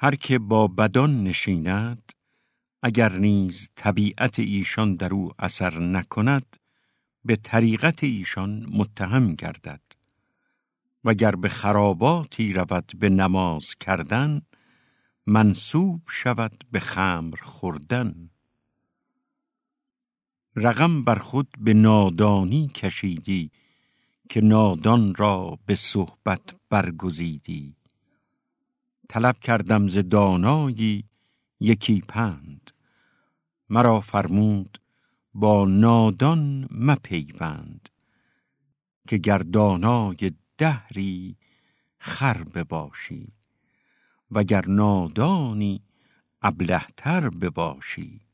هر که با بدان نشیند اگر نیز طبیعت ایشان در او اثر نکند به طریقت ایشان متهم گردد. وگر به خراباتی رود به نماز کردن منصوب شود به خمر خوردن. رقم بر خود به نادانی کشیدی که نادان را به صحبت برگزیدی. طلب کردم ز دانایی یکی پند. مرا فرمود با نادان مپیوند که گردانای دهری خر بباشی وگر نادانی ابلهتر بباشی.